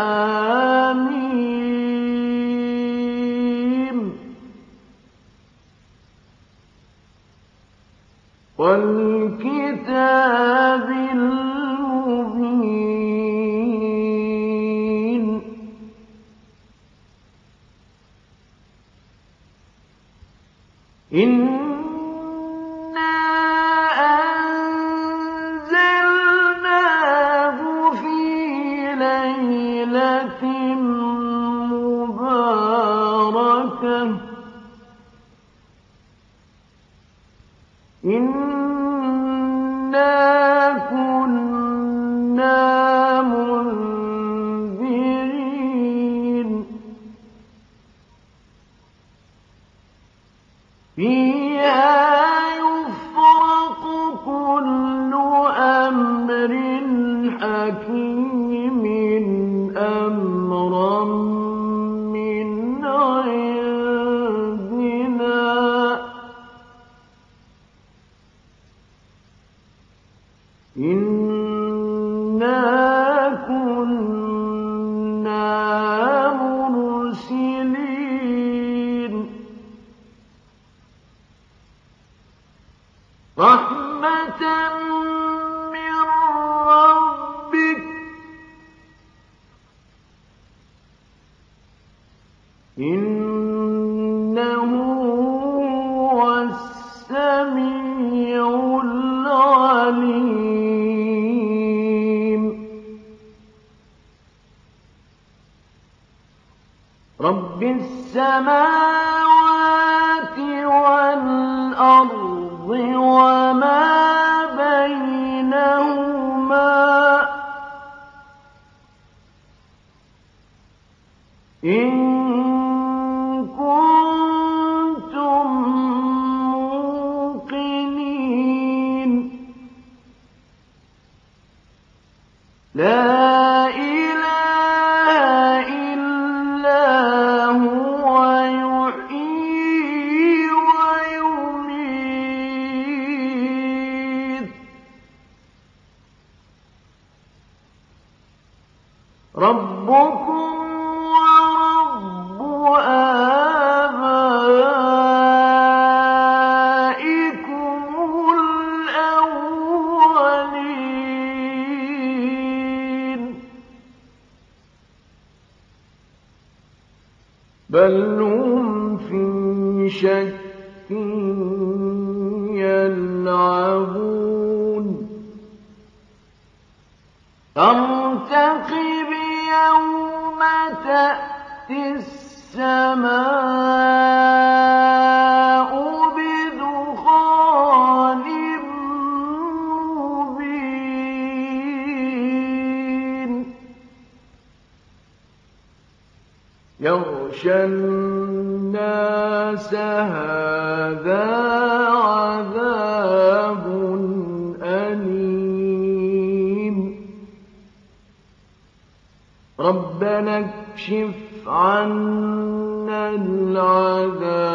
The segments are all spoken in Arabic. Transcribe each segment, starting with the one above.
آمين. إِنَّا ربكم يخشى الناس هذا عذاب أليم. ربنا اكشف عنا العذاب.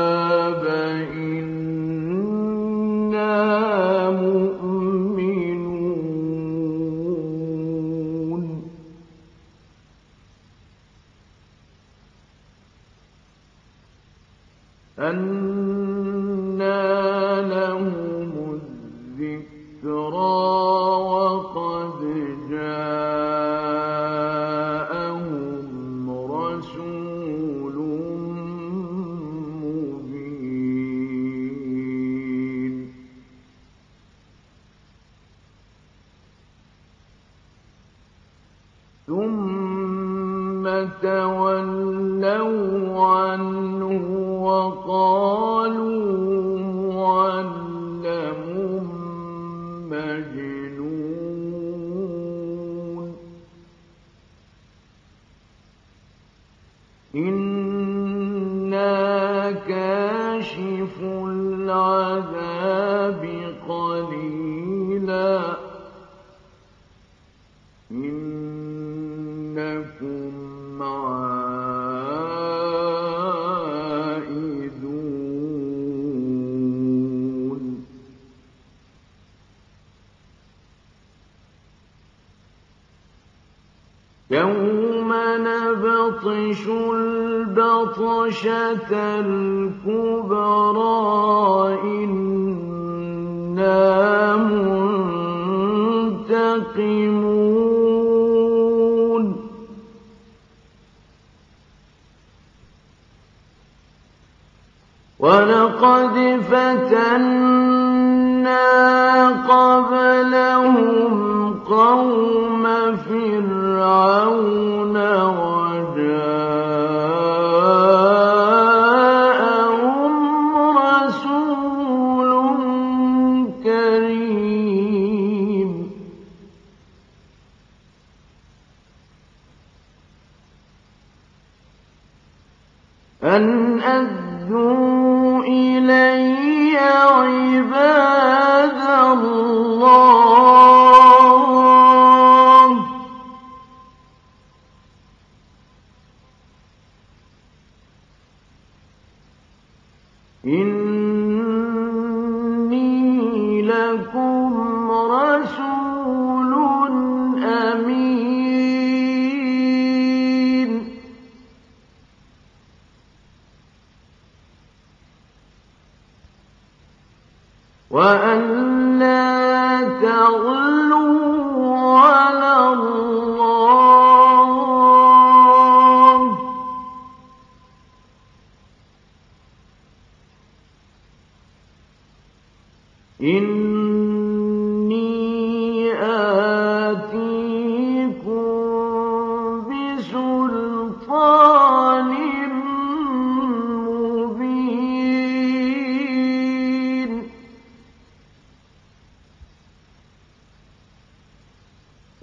عنه وقال يوم نبطش البطشة الكبرى إنا منتقمون. ولقد فتنا قبلهم قوم فرعون وجاء وأن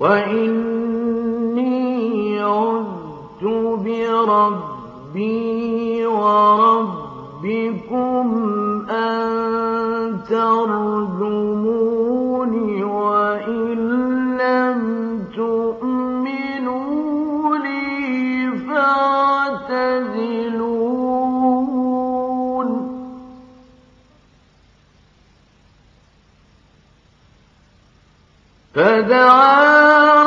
وإن فدعا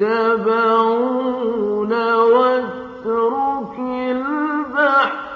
يتبعون واترك البحر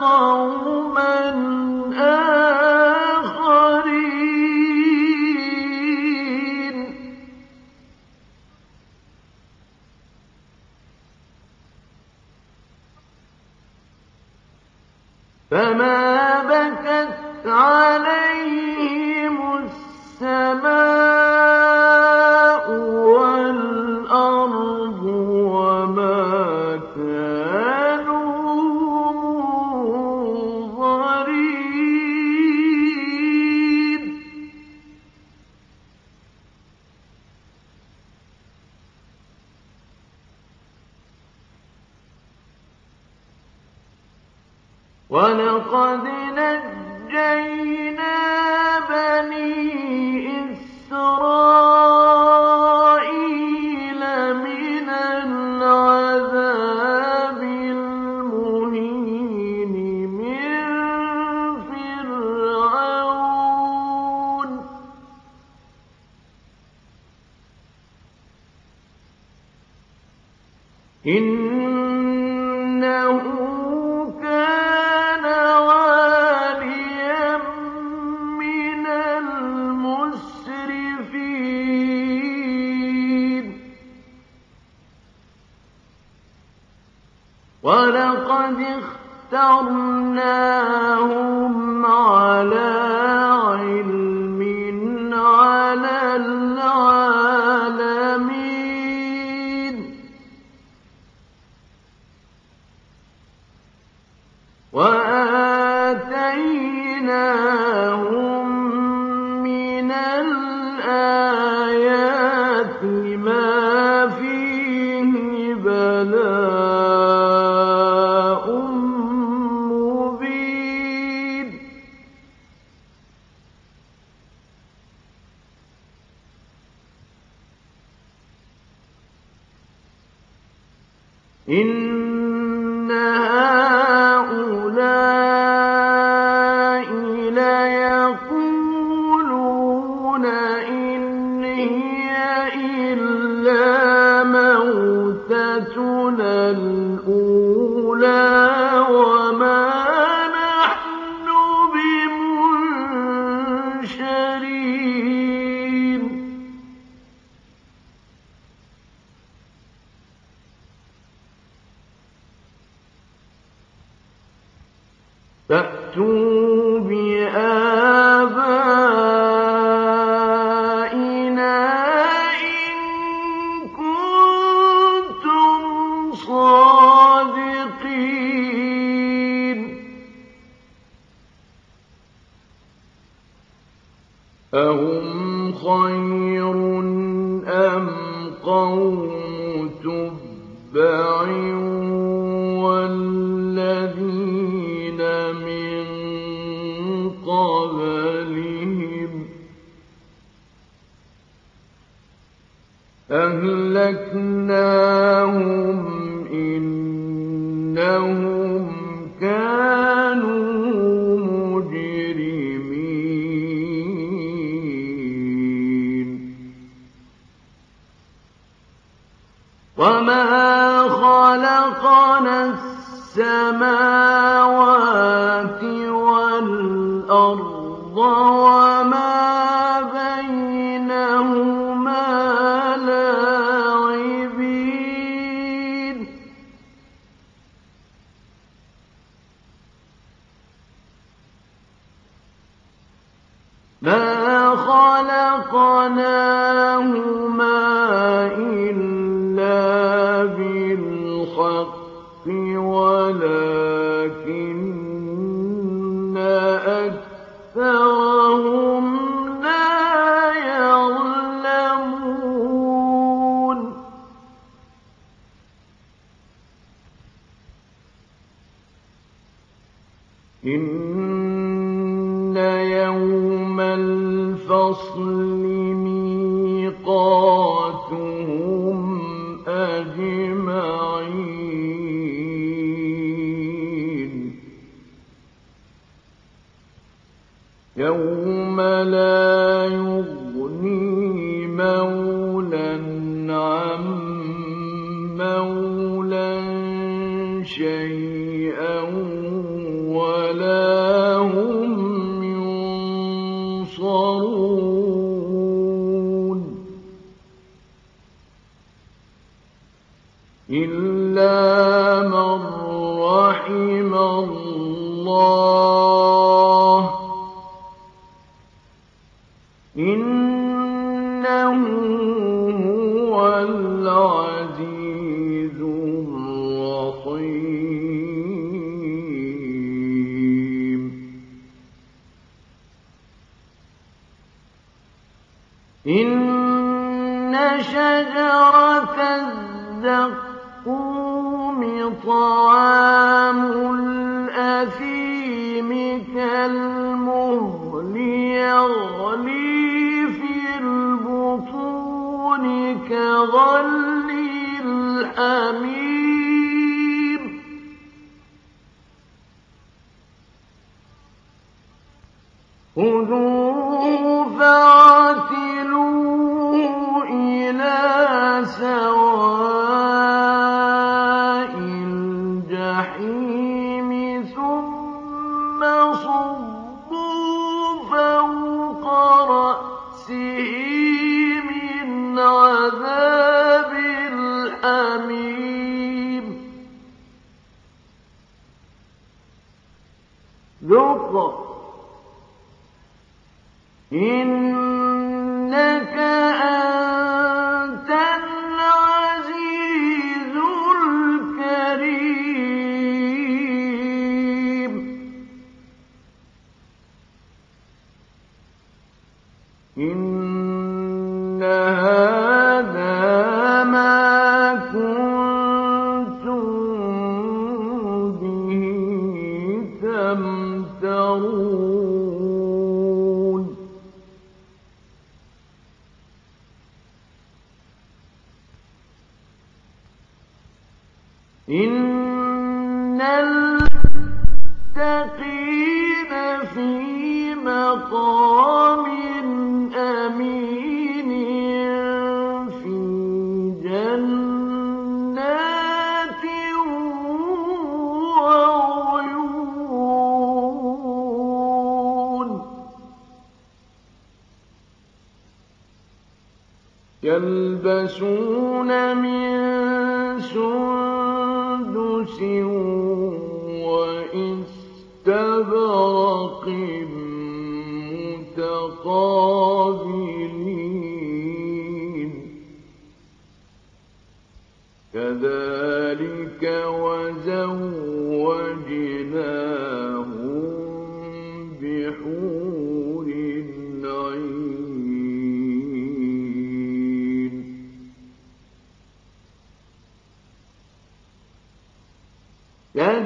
قوما آخرين. فما بكت عليه ولقد اخترناهم على علم إن فأتوا بآية أهلكناهم إنهم كانوا مجرمين. وما خلقنا السماوات ما خلقناهم يَوْمَ الْفَصْلِ مِيقَاتًا إلا من رحم الله طَعَامُ الْأَثِيمِ يَغْلِي فِي الْبُطُونِ كَغَلْيِ إنك أنت العزيز الكريم. تمترون. يلبسون من سندس وإستبرق متقابلين. كذلك وزوجناهم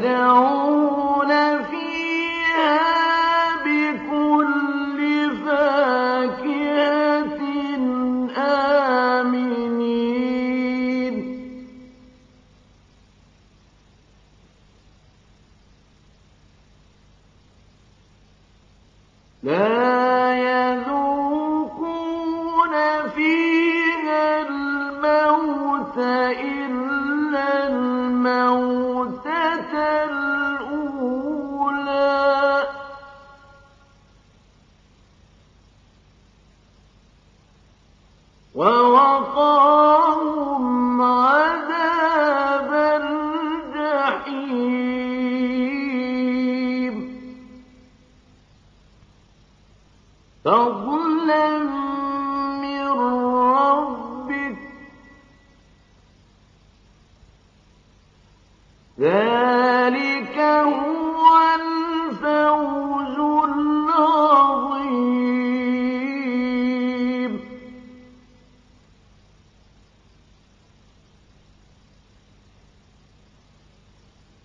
يدعون ووقاهم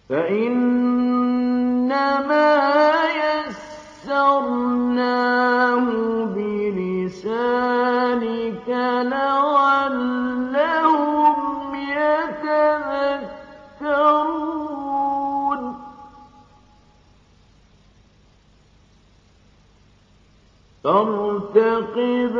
فإنما يسرناه بلسانك لعلهم يتذكرون. فارتقب